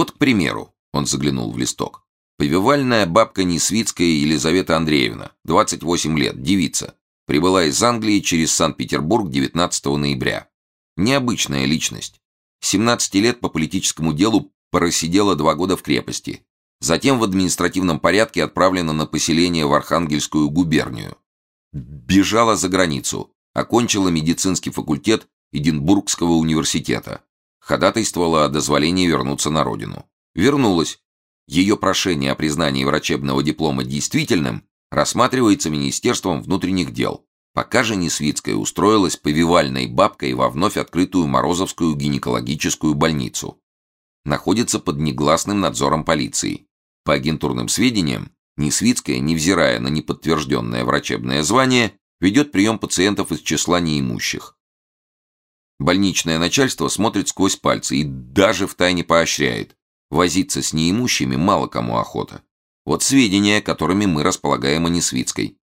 Вот, к примеру, он заглянул в листок. Повивальная бабка Несвицкая Елизавета Андреевна, 28 лет, девица. Прибыла из Англии через Санкт-Петербург 19 ноября. Необычная личность. 17 лет по политическому делу просидела два года в крепости. Затем в административном порядке отправлена на поселение в Архангельскую губернию. Бежала за границу, окончила медицинский факультет Эдинбургского университета. Ходатайствовала о дозволении вернуться на родину. Вернулась. Ее прошение о признании врачебного диплома действительным рассматривается Министерством внутренних дел. Пока же Несвицкая устроилась повивальной бабкой во вновь открытую Морозовскую гинекологическую больницу. Находится под негласным надзором полиции. По агентурным сведениям, Несвицкая, невзирая на неподтвержденное врачебное звание, ведет прием пациентов из числа неимущих. Больничное начальство смотрит сквозь пальцы и даже втайне поощряет. Возиться с неимущими мало кому охота. Вот сведения, которыми мы располагаем о Несвицкой.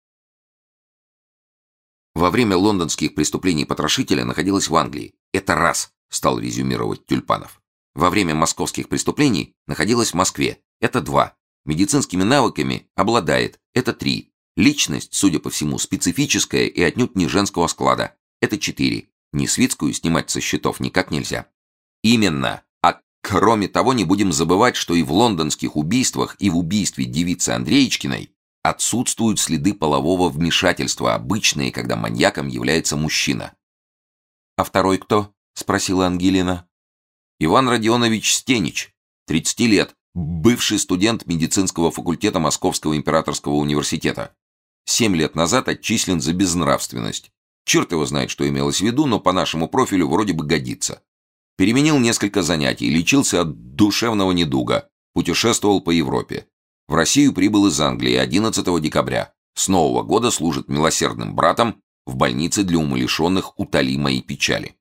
Во время лондонских преступлений потрошителя находилась в Англии. Это раз, стал резюмировать Тюльпанов. Во время московских преступлений находилась в Москве. Это два. Медицинскими навыками обладает. Это три. Личность, судя по всему, специфическая и отнюдь не женского склада. Это четыре. Несвицкую снимать со счетов никак нельзя. Именно. А кроме того, не будем забывать, что и в лондонских убийствах, и в убийстве девицы Андреечкиной отсутствуют следы полового вмешательства, обычные, когда маньяком является мужчина. «А второй кто?» — спросила Ангелина. «Иван Родионович Стенич, 30 лет, бывший студент медицинского факультета Московского императорского университета. Семь лет назад отчислен за безнравственность. Черт его знает, что имелось в виду, но по нашему профилю вроде бы годится. Переменил несколько занятий, лечился от душевного недуга, путешествовал по Европе. В Россию прибыл из Англии 11 декабря. С Нового года служит милосердным братом в больнице для умалишенных «Утоли мои печали».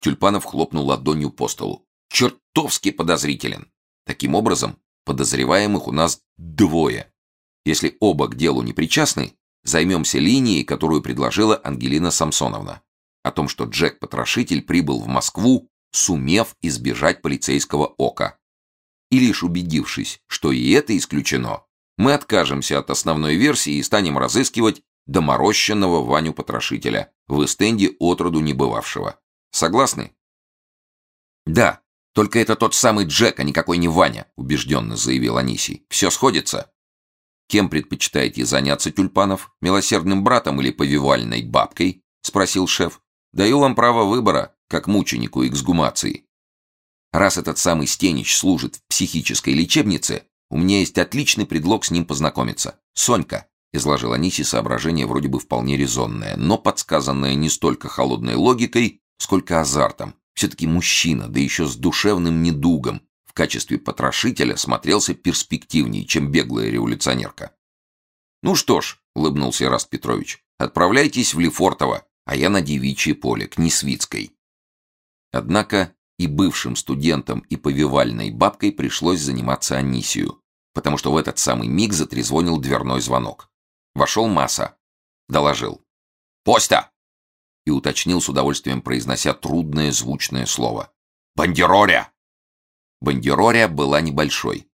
Тюльпанов хлопнул ладонью по столу. «Чертовски подозрителен. Таким образом, подозреваемых у нас двое. Если оба к делу не причастны, займемся линией, которую предложила Ангелина Самсоновна. О том, что Джек-потрошитель прибыл в Москву, сумев избежать полицейского ока. И лишь убедившись, что и это исключено, мы откажемся от основной версии и станем разыскивать доморощенного Ваню-потрошителя в эстенде отроду небывавшего. Согласны? Да, только это тот самый Джек, а никакой не Ваня, убежденно заявил Анисий. Все сходится. Кем предпочитаете заняться, Тюльпанов? Милосердным братом или повивальной бабкой? Спросил шеф. Даю вам право выбора, как мученику эксгумации. Раз этот самый Стенич служит в психической лечебнице, у меня есть отличный предлог с ним познакомиться. Сонька, изложил Аниси соображение вроде бы вполне резонное, но подсказанное не столько холодной логикой, сколько азартом. Все-таки мужчина, да еще с душевным недугом, в качестве потрошителя смотрелся перспективнее, чем беглая революционерка. «Ну что ж», — улыбнулся Раст Петрович, — «отправляйтесь в Лефортово, а я на девичье поле, к Несвицкой». Однако и бывшим студентам, и повивальной бабкой пришлось заниматься Анисию, потому что в этот самый миг затрезвонил дверной звонок. Вошел Маса. Доложил. «Постя!» и уточнил с удовольствием, произнося трудное звучное слово. «Бандероря!» Бандероря была небольшой.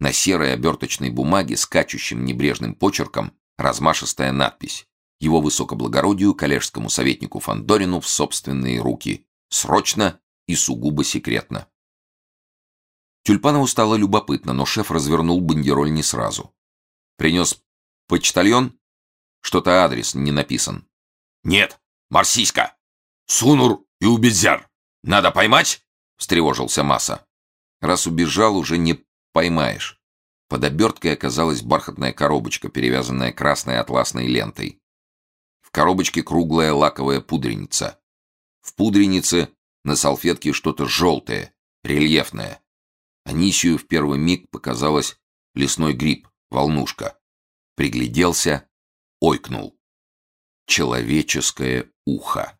На серой оберточной бумаге с качущим небрежным почерком размашистая надпись. Его высокоблагородию коллежскому советнику Фандорину в собственные руки. Срочно и сугубо секретно. Тюльпанову стало любопытно, но шеф развернул бандероль не сразу. Принес почтальон? Что-то адрес не написан. «Нет, Марсиська! Сунур и убезяр! Надо поймать?» — встревожился Маса. «Раз убежал, уже не поймаешь». Под оберткой оказалась бархатная коробочка, перевязанная красной атласной лентой. В коробочке круглая лаковая пудреница. В пудренице на салфетке что-то желтое, рельефное. Анисию в первый миг показалось лесной гриб, волнушка. Пригляделся, ойкнул. Человеческое ухо.